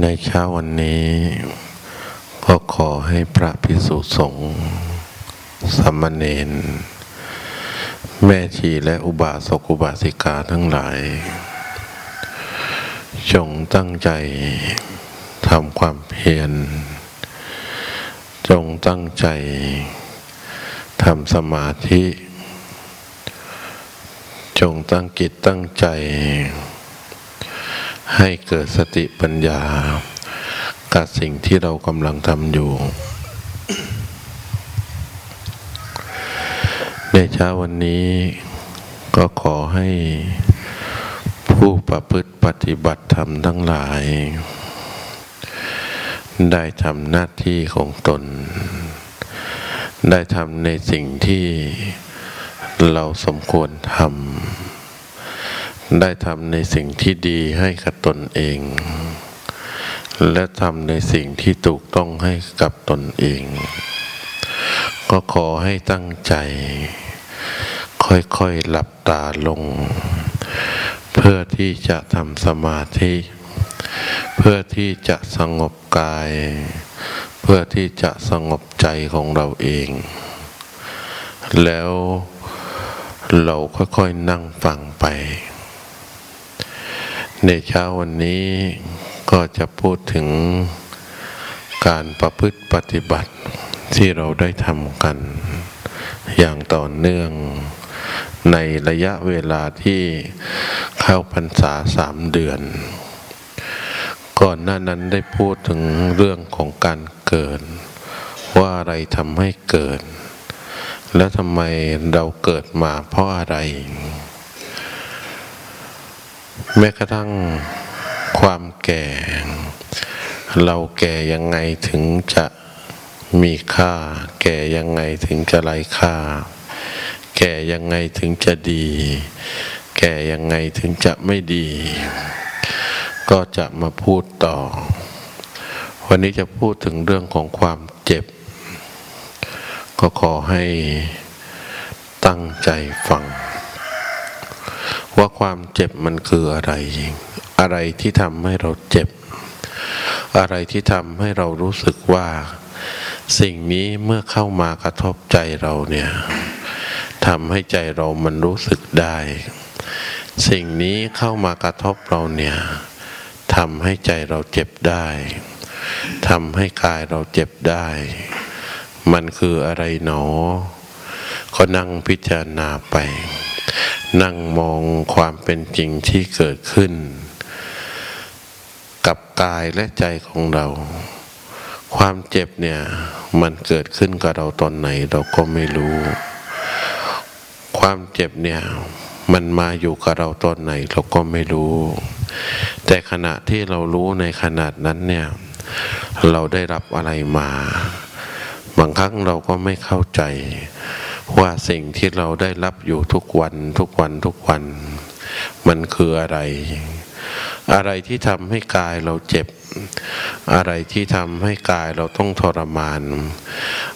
ในเช้าวันนี้ ก็ขอให้พระพิสุสงฆ์สามเณรแม่ชีและอุบาสกอุบาสิกาทั้งหลาย จงตั้งใจทำความเพียร จงตั้งใจทำสมาธิ จงตั้งกิจตั้งใจ ให้เกิดสติปัญญา กับสิ่งที่เรากำลังทำอยู่ ในเช้าวันนี้ก็ขอให้ผู้ประพฤติปฏิบัติธรรมทั้งหลาย ได้ทำหน้าที่ของตน ได้ทำในสิ่งที่เราสมควรทำ ได้ทำในสิ่งที่ดีให้กับตนเอง และทำในสิ่งที่ถูกต้องให้กับตนเอง ก็ขอให้ตั้งใจ ค่อยๆหลับตาลง เพื่อที่จะทำสมาธิ เพื่อที่จะสงบกาย เพื่อที่จะสงบใจของเราเอง แล้วเราค่อยๆนั่งฟังไป ในเช้าวันนี้ก็จะพูดถึงการประพฤติปฏิบัติที่เราได้ทำกัน อย่างต่อเนื่องในระยะเวลาที่เข้าพรรษาสามเดือน ก่อนหน้านั้นได้พูดถึงเรื่องของการเกิด ว่าอะไรทำให้เกิด และทำไมเราเกิดมาเพราะอะไร แม้กระทั่งความแก่ เราแก่ยังไงถึงจะมีค่า แก่ยังไงถึงจะไร้ค่า แก่ยังไงถึงจะดี แก่ยังไงถึงจะไม่ดี ก็จะมาพูดต่อ วันนี้จะพูดถึงเรื่องของความเจ็บ ก็ขอให้ตั้งใจฟัง ว่าความเจ็บมันคืออะไรอะไรที่ทำให้เราเจ็บ อะไรที่ทำให้เรารู้สึกว่า สิ่งนี้เมื่อเข้ามากระทบใจเราเนี่ยทำให้ใจเรามันรู้สึกได้ สิ่งนี้เข้ามากระทบเราเนี่ยทำให้ใจเราเจ็บได้ทำให้กายเราเจ็บได้ มันคืออะไรหนอ ก็นั่งพิจารณาไป นั่งมองความเป็นจริงที่เกิดขึ้น กับกายและใจของเรา ความเจ็บเนี่ยมันเกิดขึ้นกับเราตอนไหนเราก็ไม่รู้ ความเจ็บเนี่ยมันมาอยู่กับเราตอนไหนเราก็ไม่รู้ แต่ขณะที่เรารู้ในขนาดนั้นเนี่ยเราได้รับอะไรมา บางครั้งเราก็ไม่เข้าใจ ว่าสิ่งที่เราได้รับอยู่ทุกวันทุกวันทุกวัน มันคืออะไร อะไรที่ทำให้กายเราเจ็บ อะไรที่ทำให้กายเราต้องทรมาน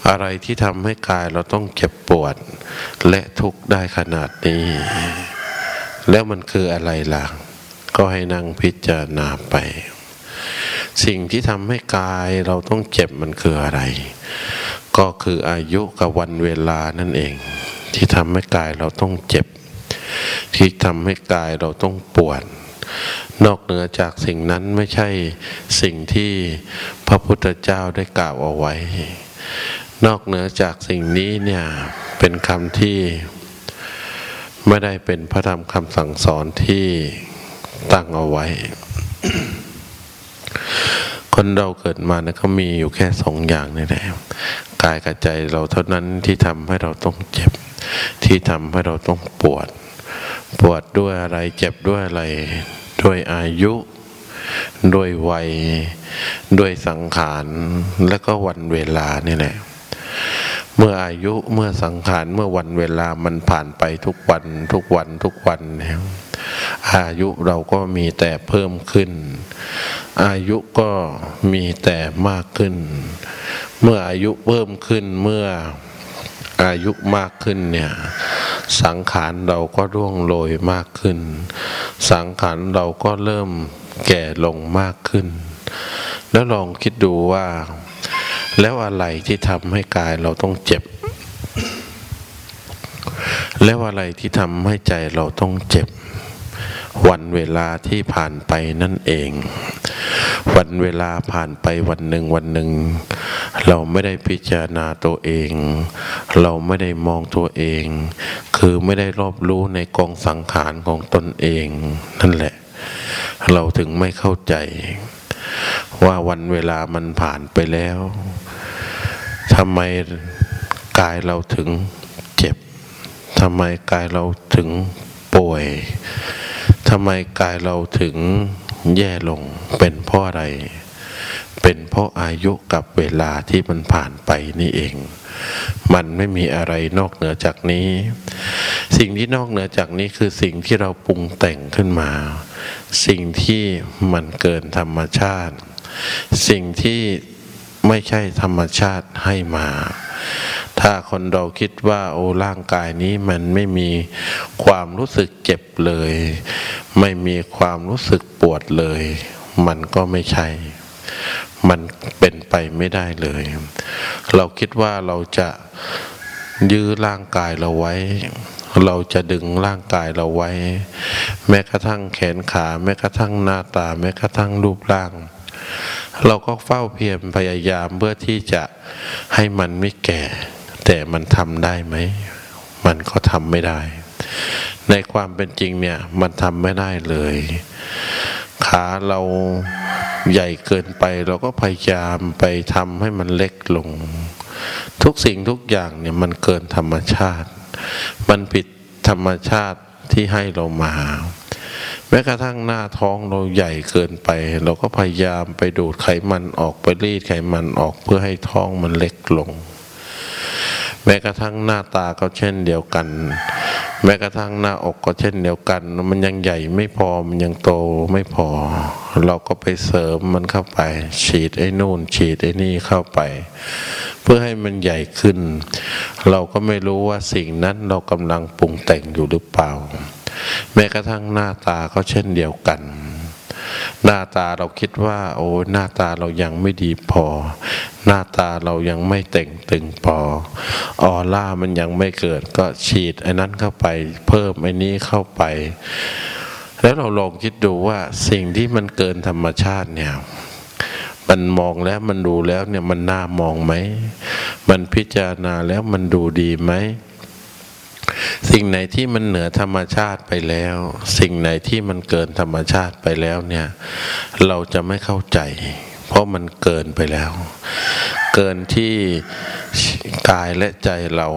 อะไรที่ทำให้กายเราต้องเจ็บปวด และทุกข์ได้ขนาดนี้ แล้วมันคืออะไรล่ะ ก็ให้นั่งพิจารณาไป สิ่งที่ทำให้กายเราต้องเจ็บมันคืออะไร ก็คืออายุกับวันเวลานั่นเอง ที่ทำให้กายเราต้องเจ็บ ที่ทำให้กายเราต้องปวดนอกเหนือจากสิ่งนั้นไม่ใช่สิ่งที่พระพุทธเจ้าได้กล่าวเอาไว้ นอกเหนือจากสิ่งนี้เนี่ยเป็นคำที่ไม่ได้เป็นพระธรรมคำสั่งสอนที่ตั้งเอาไว้ คนเราเกิดมาเนี่ยเขามีอยู่แค่สองอย่างนี่แหละกายกับใจเราเท่านั้นที่ทำให้เราต้องเจ็บ ที่ทำให้เราต้องปวด ปวดด้วยอะไรเจ็บด้วยอะไร ด้วยอายุ ด้วยวัย ด้วยสังขาร และก็วันเวลานี่แหละเมื่ออายุเมื่อสังขารเมื่อวันเวลามันผ่านไปทุกวันทุกวันทุกวันเนี่ยอายุเราก็มีแต่เพิ่มขึ้น อายุก็มีแต่มากขึ้น เมื่ออายุเพิ่มขึ้นเมื่ออายุมากขึ้นเนี่ยสังขารเราก็ร่วงโรยมากขึ้น สังขารเราก็เริ่มแก่ลงมากขึ้น แล้วลองคิดดูว่า แล้วอะไรที่ทำให้กายเราต้องเจ็บ แล้วอะไรที่ทำให้ใจเราต้องเจ็บ วันเวลาที่ผ่านไปนั่นเอง วันเวลาผ่านไปวันหนึ่งวันหนึ่ง เราไม่ได้พิจารณาตัวเอง เราไม่ได้มองตัวเอง คือไม่ได้รอบรู้ในกองสังขารของตนเอง นั่นแหละ เราถึงไม่เข้าใจ ว่าวันเวลามันผ่านไปแล้วทำไมกายเราถึงเจ็บทำไมกายเราถึงป่วย ทำไมกายเราถึงแย่ลงเป็นเพราะอะไร เป็นเพราะอายุกับเวลาที่มันผ่านไปนี่เอง มันไม่มีอะไรนอกเหนือจากนี้ สิ่งที่นอกเหนือจากนี้คือสิ่งที่เราปรุงแต่งขึ้นมา สิ่งที่มันเกินธรรมชาติ สิ่งที่ไม่ใช่ธรรมชาติให้มา ถ้าคนเราคิดว่าโอ้ร่างกายนี้มันไม่มีความรู้สึกเจ็บเลย ไม่มีความรู้สึกปวดเลย มันก็ไม่ใช่ มันเป็นไปไม่ได้เลย เราคิดว่าเราจะยื้อร่างกายเราไว้ เราจะดึงร่างกายเราไว้ แม้กระทั่งแขนขา แม้กระทั่งหน้าตา แม้กระทั่งรูปร่าง เราก็เฝ้าเพียรพยายามเพื่อที่จะให้มันไม่แก่ แต่มันทำได้ไหม มันก็ทำไม่ได้ ในความเป็นจริงเนี่ยมันทำไม่ได้เลย ขาเราใหญ่เกินไปเราก็พยายามไปทำให้มันเล็กลง ทุกสิ่งทุกอย่างเนี่ยมันเกินธรรมชาติ มันผิดธรรมชาติที่ให้เรามาแม้กระทั่งหน้าท้องเราใหญ่เกินไป เราก็พยายามไปดูดไขมันออกไปรีดไขมันออกเพื่อให้ท้องมันเล็กลง แม้กระทั่งหน้าตาก็เช่นเดียวกัน แม้กระทั่งหน้าอกก็เช่นเดียวกัน มันยังใหญ่ไม่พอมันยังโตไม่พอ เราก็ไปเสริมมันเข้าไป ฉีดไอ้นู่น ฉีดไอ้นี่เข้าไป เพื่อให้มันใหญ่ขึ้น เราก็ไม่รู้ว่าสิ่งนั้นเรากำลังปรุงแต่งอยู่หรือเปล่า แม้กระทั่งหน้าตาก็เช่นเดียวกัน หน้าตาเราคิดว่า โอ้หน้าตาเรายังไม่ดีพอ หน้าตาเรายังไม่เต่งตึงพอออร่ามันยังไม่เกิดก็ฉีดไอ้นั้นเข้าไป เพิ่มไอ้นี้เข้าไป แล้วเราลองคิดดูว่าสิ่งที่มันเกินธรรมชาติเนี่ยมันมองแล้วมันดูแล้วเนี่ยมันน่ามองไหม มันพิจารณาแล้วมันดูดีไหม สิ่งไหนที่มันเหนือธรรมชาติไปแล้ว สิ่งไหนที่มันเกินธรรมชาติไปแล้วเนี่ย เราจะไม่เข้าใจ เพราะมันเกินไปแล้ว เกินที่กายและใจเรา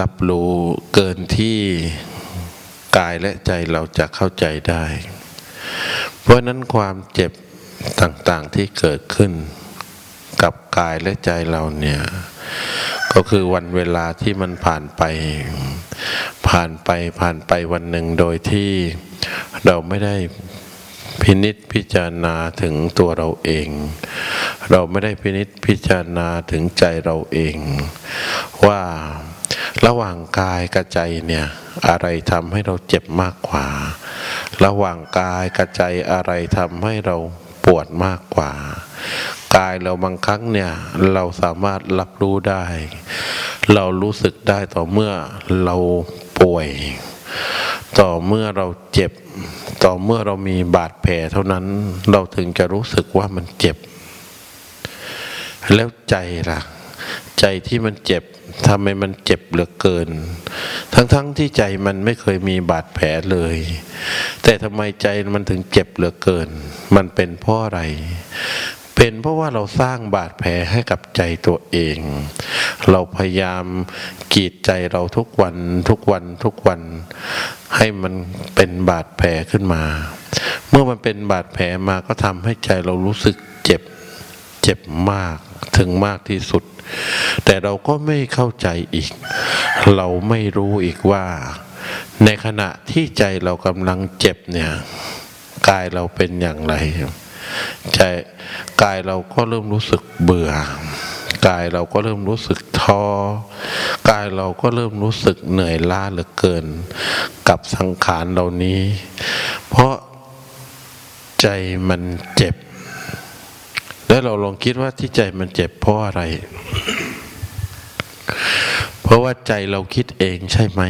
รับรู้เกินที่กายและใจเราจะเข้าใจได้ เพราะนั้นความเจ็บต่างๆที่เกิดขึ้น กับกายและใจเราเนี่ย ก็คือวันเวลาที่มันผ่านไป ผ่านไปผ่านไปวันหนึ่งโดยที่เราไม่ได้พินิษพิจารณาถึงตัวเราเอง เราไม่ได้พินิษพิจารณาถึงใจเราเอง ว่าระหว่างกายกับใจเนี่ยอะไรทำให้เราเจ็บมากกว่า ระหว่างกายกับใจอะไรทำให้เราปวดมากกว่า กายเราบางครั้งเนี่ยเราสามารถรับรู้ได้ เรารู้สึกได้ต่อเมื่อเราป่วย ต่อเมื่อเราเจ็บ ต่อเมื่อเรามีบาดแผลเท่านั้น เราถึงจะรู้สึกว่ามันเจ็บ แล้วใจล่ะ ใจที่มันเจ็บทำไมมันเจ็บเหลือเกิน ทั้งๆทที่ใจมันไม่เคยมีบาดแผลเลย แต่ทำไมใจมันถึงเจ็บเหลือเกิน มันเป็นเพราะอะไร เป็นเพราะว่าเราสร้างบาดแผลให้กับใจตัวเอง เราพยายามกีดใจเราทุกวันทุกวันทุกวัน ให้มันเป็นบาดแผลขึ้นมา เมื่อมันเป็นบาดแผลมาก็ทำให้ใจเรารู้สึกเจ็บเจ็บมากถึงมากที่สุด แต่เราก็ไม่เข้าใจอีก เราไม่รู้อีกว่า ในขณะที่ใจเรากำลังเจ็บเนี่ยกายเราเป็นอย่างไร ใจกายเราก็เริ่มรู้สึกเบื่อกายเราก็เริ่มรู้สึกท้อกายเราก็เริ่มรู้สึกเหนื่อยล้าเหลือเกิน กับสังขารเหล่านี้ เพราะใจมันเจ็บ แล้วเราลองคิดว่าที่ใจมันเจ็บเพราะอะไร เพราะว่าใจเราคิดเองใช่ไหม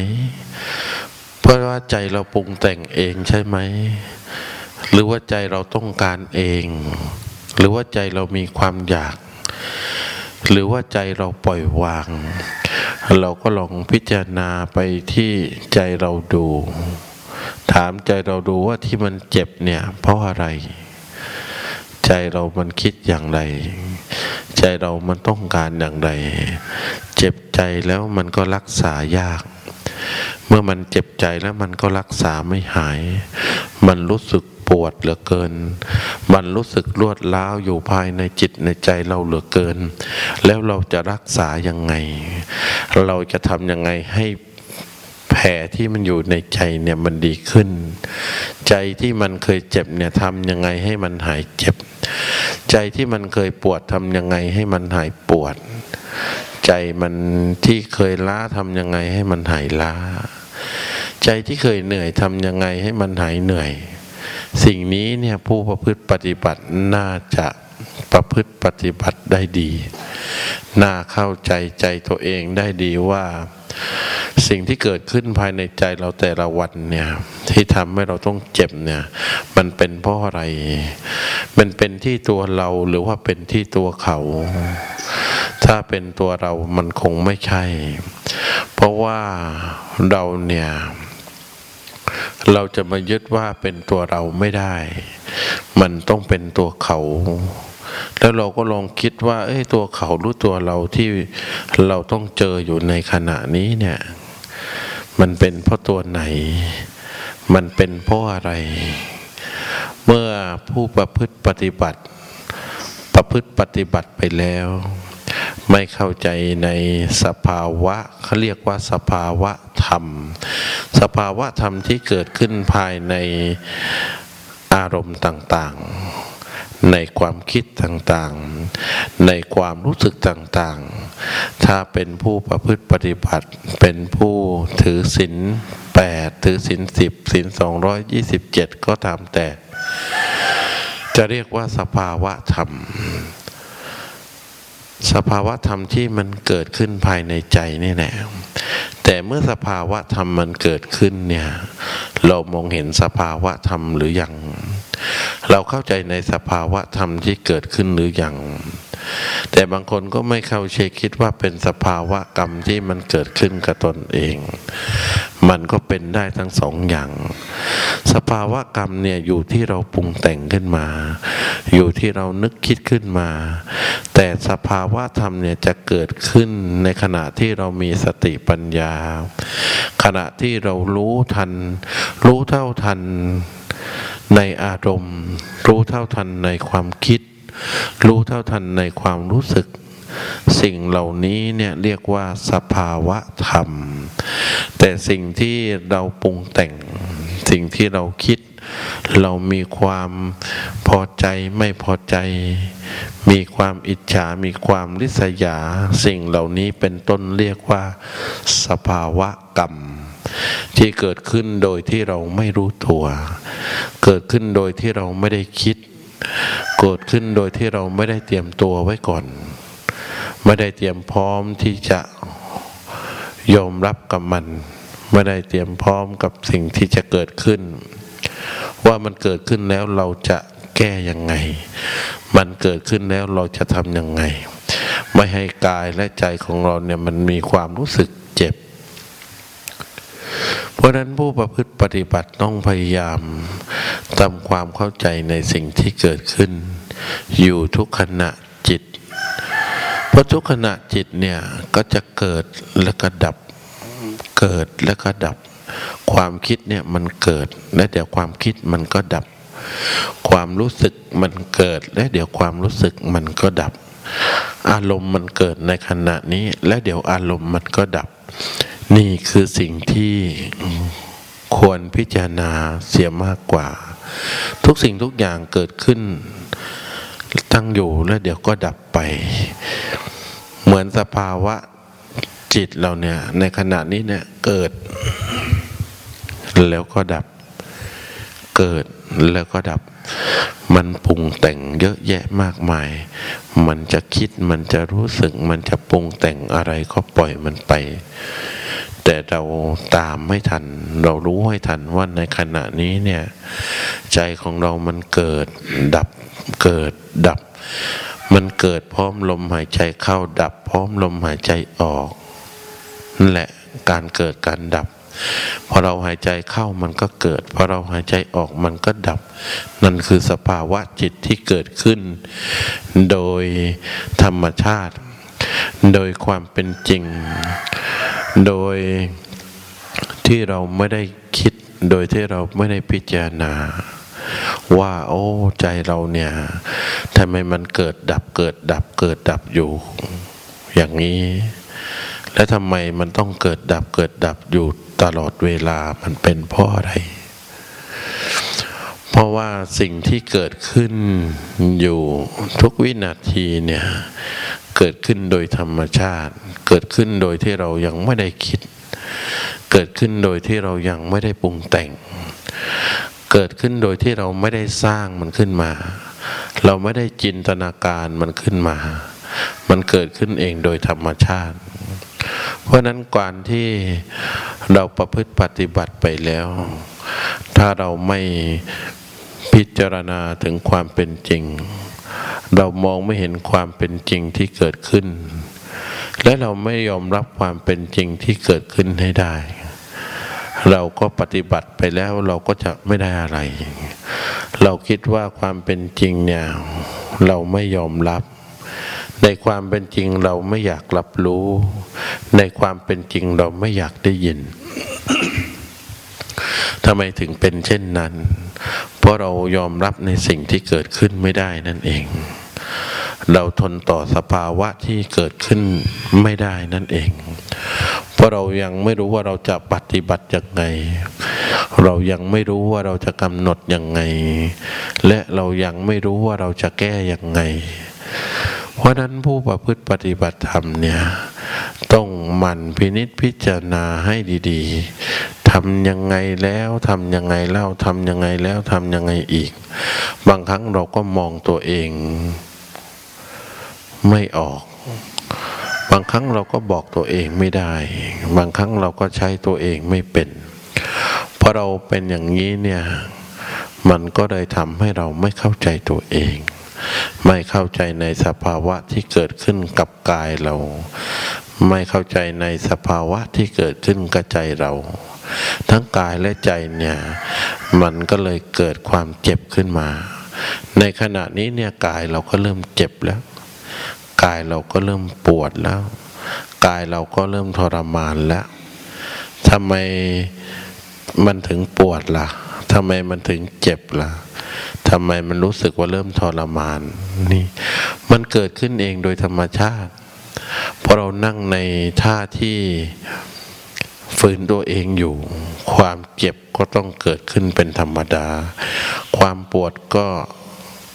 เพราะว่าใจเราปรุงแต่งเองใช่ไหม หรือว่าใจเราต้องการเอง หรือว่าใจเรามีความอยาก หรือว่าใจเราปล่อยวาง เราก็ลองพิจารณาไปที่ใจเราดู ถามใจเราดูว่าที่มันเจ็บเนี่ย เพราะอะไร ใจเรามันคิดอย่างไร ใจเรามันต้องการอย่างไร เจ็บใจแล้วมันก็รักษายากเมื่อมันเจ็บใจแล้วมันก็รักษาไม่หาย มันรู้สึก ปวดเหลือเกิน มันรู้สึกรวดล้าวอยู่ภายในจิตในใจเราเหลือเกิน แล้วเราจะรักษายังไง เราจะทำยังไงให้แผลที่มันอยู่ในใจเนี่ยมันดีขึ้น ใจที่มันเคยเจ็บเนี่ยทำยังไงให้มันหายเจ็บ ใจที่มันเคยปวดทำยังไงให้มันหายปวด ใจมันที่เคยล้าทำยังไงให้มันหายล้า ใจที่เคยเหนื่อยทำยังไงให้มันหายเหนื่อย สิ่งนี้เนี่ยผู้ประพฤติปฏิบัติน่าจะประพฤติปฏิบัติได้ดี น่าเข้าใจใจตัวเองได้ดีว่า สิ่งที่เกิดขึ้นภายในใจเราแต่ละวันเนี่ย ที่ทำให้เราต้องเจ็บเนี่ย มันเป็นเพราะอะไร มันเป็นที่ตัวเราหรือว่าเป็นที่ตัวเขา ถ้าเป็นตัวเรามันคงไม่ใช่ เพราะว่าเราเนี่ย เราจะมายึดว่าเป็นตัวเราไม่ได้ มันต้องเป็นตัวเขา แล้วเราก็ลองคิดว่า เอ้ยตัวเขาหรือตัวเราที่เราต้องเจออยู่ในขณะนี้เนี่ย มันเป็นเพราะตัวไหน มันเป็นเพราะอะไร เมื่อผู้ประพฤติปฏิบัติ ประพฤติปฏิบัติไปแล้ว ไม่เข้าใจในสภาวะเขาเรียกว่าสภาวะธรรม สภาวะธรรมที่เกิดขึ้นภายในอารมณ์ต่างๆ ในความคิดต่างๆ ในความรู้สึกต่างๆ ถ้าเป็นผู้ประพฤติปฏิบัติ เป็นผู้ถือศีลแปดถือศีลสิบศีลสองร้อยยี่สิบเจ็ดก็ตามแต่ จะเรียกว่าสภาวะธรรม สภาวะธรรมที่มันเกิดขึ้นภายในใจนี่แหละแต่เมื่อสภาวะธรรมมันเกิดขึ้นเนี่ย เรามองเห็นสภาวะธรรมหรือยัง เราเข้าใจในสภาวะธรรมที่เกิดขึ้นหรือยัง แต่บางคนก็ไม่เข้าใจคิดว่าเป็นสภาวะกรรมที่มันเกิดขึ้นกับตนเอง มันก็เป็นได้ทั้งสองอย่าง สภาวะกรรมเนี่ยอยู่ที่เราปรุงแต่งขึ้นมา อยู่ที่เรานึกคิดขึ้นมา แต่สภาวะธรรมเนี่ยจะเกิดขึ้นในขณะที่เรามีสติปัญญา ขณะที่เรารู้ทัน รู้เท่าทันในอารมณ์ รู้เท่าทันในความคิด รู้เท่าทันในความรู้สึก สิ่งเหล่านี้เนี่ยเรียกว่าสภาวะธรรม แต่สิ่งที่เราปรุงแต่ง สิ่งที่เราคิด เรามีความพอใจไม่พอใจ มีความอิจฉา มีความริษยา สิ่งเหล่านี้เป็นต้นเรียกว่า สภาวะกรรมที่เกิดขึ้นโดยที่เราไม่รู้ตัว เกิดขึ้นโดยที่เราไม่ได้คิด เกิดขึ้นโดยที่เราไม่ได้เตรียมตัวไว้ก่อน ไม่ได้เตรียมพร้อมที่จะยอมรับกับมัน ไม่ได้เตรียมพร้อมกับสิ่งที่จะเกิดขึ้น ว่ามันเกิดขึ้นแล้วเราจะแก้ยังไง มันเกิดขึ้นแล้วเราจะทำยังไง ไม่ให้กายและใจของเราเนี่ยมันมีความรู้สึกเจ็บ เพราะนั้นผู้ประพฤติปฏิบัติต้องพยายามทำความเข้าใจในสิ่งที่เกิดขึ้น อยู่ทุกขณะจิต เพราะทุกขณะจิตเนี่ยก็จะเกิดแล้วก็ดับ เกิดแล้วก็ดับ ความคิดเนี่ยมันเกิดและเดี๋ยวความคิดมันก็ดับ ความรู้สึกมันเกิดและเดี๋ยวความรู้สึกมันก็ดับ อารมณ์มันเกิดในขณะนี้ และเดี๋ยวอารมณ์มันก็ดับ นี่คือสิ่งที่ควรพิจารณาเสียมากกว่า ทุกสิ่งทุกอย่างเกิดขึ้น ตั้งอยู่แล้วเดี๋ยวก็ดับไป เหมือนสภาวะจิตเราเนี่ย ในขณะนี้เนี่ยเกิด แล้วก็ดับ เกิดแล้วก็ดับ มันปรุงแต่งเยอะแยะมากมาย มันจะคิดมันจะรู้สึก มันจะปรุงแต่งอะไรก็ปล่อยมันไป แต่เราตามไม่ทัน เรารู้ให้ทันว่าในขณะนี้เนี่ย ใจของเรามันเกิดดับเกิดดับ มันเกิดพร้อมลมหายใจเข้าดับ พร้อมลมหายใจออกนั่นแหละการเกิดการดับพอเราหายใจเข้ามันก็เกิดพอเราหายใจออกมันก็ดับ นั่นคือสภาวะจิตที่เกิดขึ้น โดยธรรมชาติ โดยความเป็นจริง โดยที่เราไม่ได้คิดโดยที่เราไม่ได้พิจารณา ว่า โอ้ใจเราเนี่ยทำไมมันเกิดดับเกิดดับเกิดดับอยู่ อย่างนี้ และทำไมมันต้องเกิดดับเกิดดับอยู่ตลอดเวลามันเป็นเพราะอะไร เพราะว่าสิ่งที่เกิดขึ้นอยู่ทุกวินาทีเนี่ย เกิดขึ้นโดยธรรมชาติ เกิดขึ้นโดยที่เรายังไม่ได้คิด เกิดขึ้นโดยที่เรายังไม่ได้ปรุงแต่ง เกิดขึ้นโดยที่เราไม่ได้สร้างมันขึ้นมา เราไม่ได้จินตนาการมันขึ้นมา มันเกิดขึ้นเองโดยธรรมชาติ เพราะนั้นก่อนที่เราประพฤติปฏิบัติไปแล้ว ถ้าเราไม่พิจารณาถึงความเป็นจริง เรามองไม่เห็นความเป็นจริงที่เกิดขึ้น และเราไม่ยอมรับความเป็นจริงที่เกิดขึ้นให้ได้ เราก็ปฏิบัติไปแล้วเราก็จะไม่ได้อะไร เราคิดว่าความเป็นจริงเนี่ยเราไม่ยอมรับ ในความเป็นจริงเราไม่อยากรับรู้ ในความเป็นจริงเราไม่อยากได้ยินทำไมถึงเป็นเช่นนั้น เพราะเรายอมรับในสิ่งที่เกิดขึ้นไม่ได้นั่นเอง เราทนต่อสภาวะที่เกิดขึ้นไม่ได้นั่นเอง เพราะเรายังไม่รู้ว่าเราจะปฏิบัติยังไง เรายังไม่รู้ว่าเราจะกำหนดยังไง และเรายังไม่รู้ว่าเราจะแก้ยังไง เพราะนั้นผู้ประพฤติปฏิบัติธรรมเนี่ยต้องหมั่นพินิษพิจารณาให้ดีๆทำยังไงแล้วทำยังไงเล่าทำยังไงแล้วทำยังไงอีก บางครั้งเราก็มองตัวเอง ไม่ออก บางครั้งเราก็บอกตัวเองไม่ได้ บางครั้งเราก็ใช้ตัวเองไม่เป็นเพราะเราเป็นอย่างนี้เนี่ยมันก็เลยทำให้เราไม่เข้าใจตัวเอง ไม่เข้าใจในสภาวะที่เกิดขึ้นกับกายเรา ไม่เข้าใจในสภาวะที่เกิดขึ้นกับใจเรา ทั้งกายและใจเนี่ยมันก็เลยเกิดความเจ็บขึ้นมา ในขณะนี้เนี่ยกายเราก็เริ่มเจ็บแล้ว กายเราก็เริ่มปวดแล้ว กายเราก็เริ่มทรมานแล้วทำไมมันถึงปวดละ่ะทำไมมันถึงเจ็บละ่ะทำไมมันรู้สึกว่าเริ่มทรมานนี่ มันเกิดขึ้นเองโดยธรรมชาติพอเรานั่งในท่าที่ฝืนตัวเองอยู่ ความเจ็บก็ต้องเกิดขึ้นเป็นธรรมดา ความปวดก็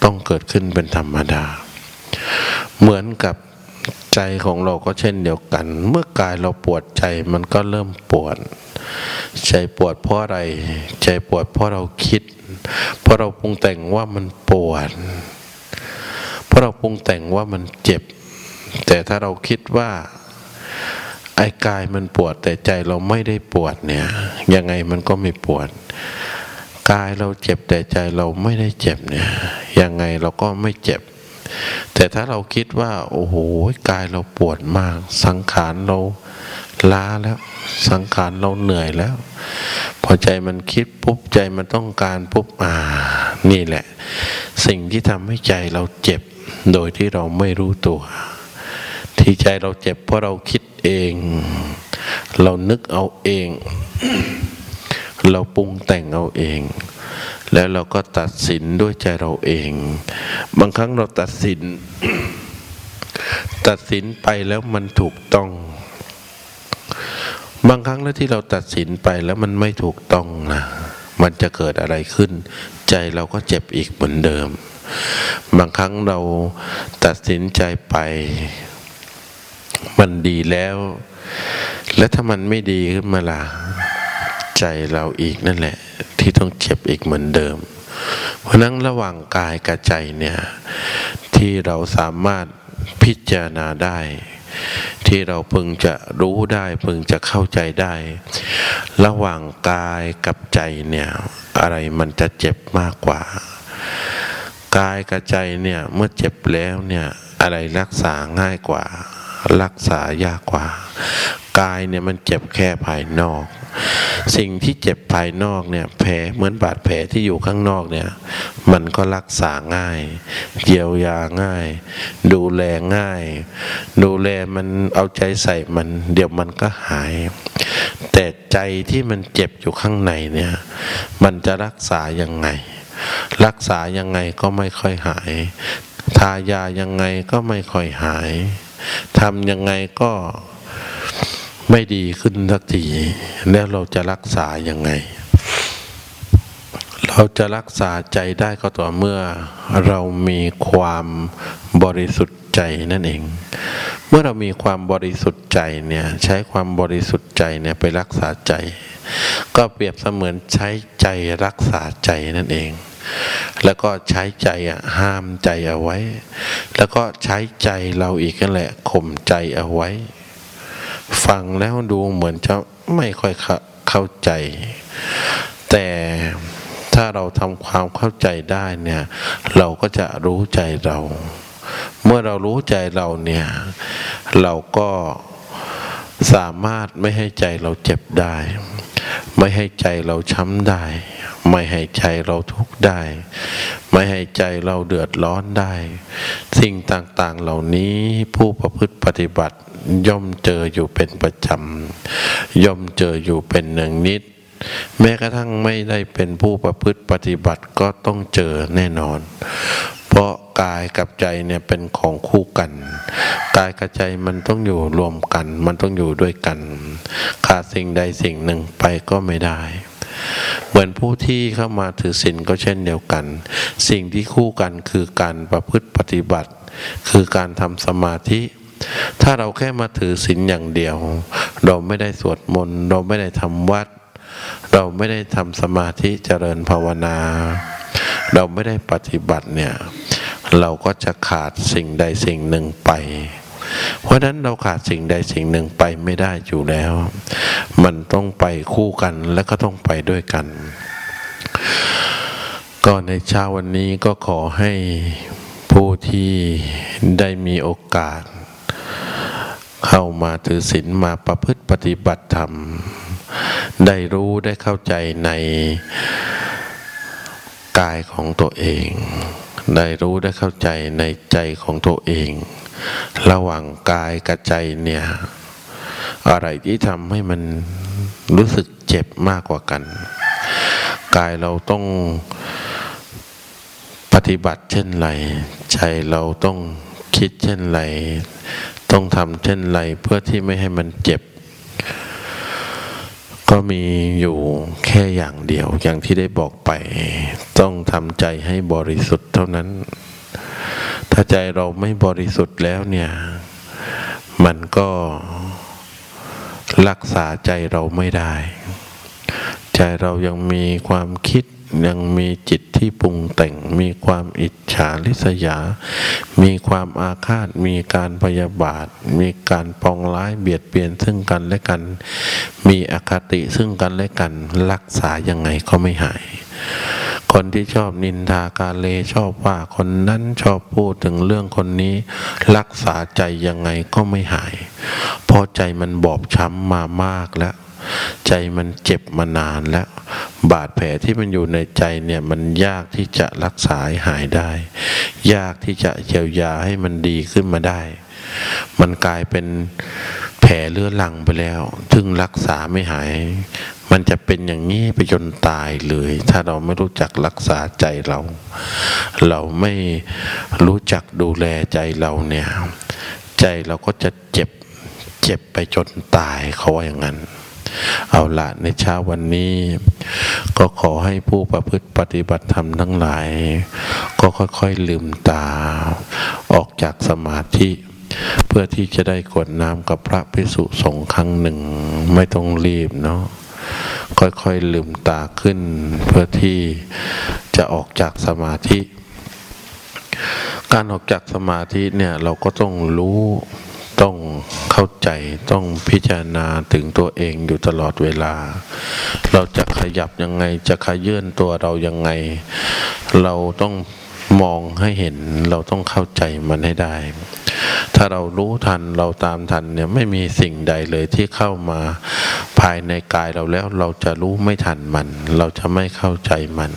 ต้องเกิดขึ้นเป็นธรรมดา เหมือนกับใจของเราก็เช่นเดียวกัน เมื่อกายเราปวดใจมันก็เริ่มปวด ใจปวดเพราะอะไร ใจปวดเพราะเราคิด เพราะเราปรุงแต่งว่ามันปวด เพราะเราปรุงแต่งว่ามันเจ็บ แต่ถ้าเราคิดว่าไอ้กายมันปวดแต่ใจเราไม่ได้ปวดเนี่ยยังไงมันก็ไม่ปวด กายเราเจ็บแต่ใจเราไม่ได้เจ็บเนี่ยยังไงเราก็ไม่เจ็บ แต่ถ้าเราคิดว่า โอ้โหกายเราปวดมาก สังขารเราล้าแล้ว สังขารเราเหนื่อยแล้ว พอใจมันคิดปุ๊บใจมันต้องการปุ๊บอ่า นี่แหละ สิ่งที่ทำให้ใจเราเจ็บ โดยที่เราไม่รู้ตัว ที่ใจเราเจ็บเพราะเราคิดเอง เรานึกเอาเอง เราปรุงแต่งเอาเอง แล้วเราก็ตัดสินด้วยใจเราเอง บางครั้งเราตัดสิน ตัดสินไปแล้วมันถูกต้อง บางครั้งแล้วที่เราตัดสินไปแล้วมันไม่ถูกต้องนะมันจะเกิดอะไรขึ้น ใจเราก็เจ็บอีกเหมือนเดิม บางครั้งเราตัดสินใจไป มันดีแล้ว แล้วถ้ามันไม่ดีขึ้นมาล่ะ ใจเราอีกนั่นแหละ ที่ต้องเจ็บอีกเหมือนเดิม เพราะนั้นระหว่างกายกับใจเนี่ยที่เราสามารถพิจารณาได้ ที่เราพึงจะรู้ได้พึงจะเข้าใจได้ ระหว่างกายกับใจเนี่ยอะไรมันจะเจ็บมากกว่ากายกับใจเนี่ยเมื่อเจ็บแล้วเนี่ยอะไรรักษาง่ายกว่า รักษายากกว่า กายเนี่ยมันเจ็บแค่ภายนอก สิ่งที่เจ็บภายนอกเนี่ยแผลเหมือนบาดแผลที่อยู่ข้างนอกเนี่ยมันก็รักษาง่ายเยียวยาง่าย ดูแลง่าย ดูแลมันเอาใจใส่มัน เดี๋ยวมันก็หาย แต่ใจที่มันเจ็บอยู่ข้างในเนี่ยมันจะรักษายังไง รักษายังไงก็ไม่ค่อยหาย ทายายังไงก็ไม่ค่อยหายทำยังไงก็ ไม่ดีขึ้นสักทีแล้วเราจะรักษายังไง เราจะรักษาใจได้ก็ต่อเมื่อเรามีความบริสุทธิ์ใจนั่นเอง เมื่อเรามีความบริสุทธิ์ใจเนี่ยใช้ความบริสุทธิ์ใจเนี่ยไปรักษาใจ ก็เปรียบเสมือนใช้ใจรักษาใจนั่นเอง แล้วก็ใช้ใจอะห้ามใจเอาไว้ แล้วก็ใช้ใจเราอีกนั่นแหละข่มใจเอาไว้ ฟังแล้วดูเหมือนจะไม่ค่อยเข้าใจ แต่ถ้าเราทำความเข้าใจได้เนี่ย เราก็จะรู้ใจเรา เมื่อเรารู้ใจเราเนี่ย เราก็สามารถไม่ให้ใจเราเจ็บได้ ไม่ให้ใจเราช้ำได้ ไม่ให้ใจเราทุกข์ได้ ไม่ให้ใจเราเดือดร้อนได้ สิ่งต่างๆเหล่านี้ผู้ประพฤติปฏิบัติ ย่อมเจออยู่เป็นประจำย่อมเจออยู่เป็นหนึ่งนิด แม้กระทั่งไม่ได้เป็นผู้ประพฤติปฏิบัติก็ต้องเจอแน่นอน เพราะกายกับใจเนี่ยเป็นของคู่กัน กายกับใจมันต้องอยู่รวมกัน มันต้องอยู่ด้วยกัน ขาดสิ่งใดสิ่งหนึ่งไปก็ไม่ได้เหมือนผู้ที่เข้ามาถือศีลก็เช่นเดียวกัน สิ่งที่คู่กันคือการประพฤติปฏิบัติ คือการทำสมาธิ ถ้าเราแค่มาถือศีลอย่างเดียว เราไม่ได้สวดมนต์เราไม่ได้ทำวัด เราไม่ได้ทำสมาธิเจริญภาวนา เราไม่ได้ปฏิบัติเนี่ยเราก็จะขาดสิ่งใดสิ่งหนึ่งไป เพราะนั้นเราขาดสิ่งใดสิ่งหนึ่งไปไม่ได้อยู่แล้ว มันต้องไปคู่กันและก็ต้องไปด้วยกัน ก็ในเช้าวันนี้ก็ขอให้ผู้ที่ได้มีโอกาส เข้ามาถือศีลมาประพฤติปฏิบัติธรรม ได้รู้ได้เข้าใจในกายของตัวเอง ได้รู้ได้เข้าใจในใจของตัวเอง ระหว่างกายกับใจเนี่ย อะไรที่ทำให้มันรู้สึกเจ็บมากกว่ากัน กายเราต้องปฏิบัติเช่นไร ใจเราต้องคิดเช่นไร ต้องทำเช่นไรเพื่อที่ไม่ให้มันเจ็บ ก็มีอยู่แค่อย่างเดียวอย่างที่ได้บอกไป ต้องทำใจให้บริสุทธิ์เท่านั้น ถ้าใจเราไม่บริสุทธิ์แล้วเนี่ย มันก็รักษาใจเราไม่ได้ ใจเรายังมีความคิด ยังมีจิตที่ปรุงแต่ง มีความอิจฉาริษยา มีความอาฆาต มีการพยาบาท มีการปองร้ายเบียดเบียนซึ่งกันและกัน มีอคติซึ่งกันและกัน รักษายังไงก็ไม่หาย คนที่ชอบนินทาการเลชอบว่าคนนั้นชอบพูดถึงเรื่องคนนี้ รักษาใจยังไงก็ไม่หาย เพราะใจมันบอบช้ำมามากแล้ว ใจมันเจ็บมานานแล้ว บาดแผลที่มันอยู่ในใจเนี่ยมันยากที่จะรักษาหายได้ ยากที่จะเยียวยาให้มันดีขึ้นมาได้ มันกลายเป็นแผลเลือดลังไปแล้ว ถึงรักษาไม่หาย มันจะเป็นอย่างนี้ไปจนตายเลย ถ้าเราไม่รู้จักรักษาใจเรา เราไม่รู้จักดูแลใจเราเนี่ย ใจเราก็จะเจ็บเจ็บไปจนตายเขาว่าอย่างนั้น เอาละในเช้าวันนี้ ก็ขอให้ผู้ประพฤติปฏิบัติธรรมทั้งหลาย ก็ค่อยๆลืมตา ออกจากสมาธิเพื่อที่จะได้กวดน้ำกับพระพิสุสงฆ์ครั้งหนึ่ง ไม่ต้องรีบเนาะค่อยๆลืมตาขึ้น เพื่อที่จะออกจากสมาธิ การออกจากสมาธิเนี่ยเราก็ต้องรู้ ต้องเข้าใจต้องพิจารณาถึงตัวเองอยู่ตลอดเวลา เราจะขยับยังไงจะขยื่นตัวเรายังไง เราต้องมองให้เห็นเราต้องเข้าใจมันให้ได้ ถ้าเรารู้ทันเราตามทันเนี่ยไม่มีสิ่งใดเลยที่เข้ามาภายในกายเราแล้วเราจะรู้ไม่ทันมัน เราจะไม่เข้าใจมัน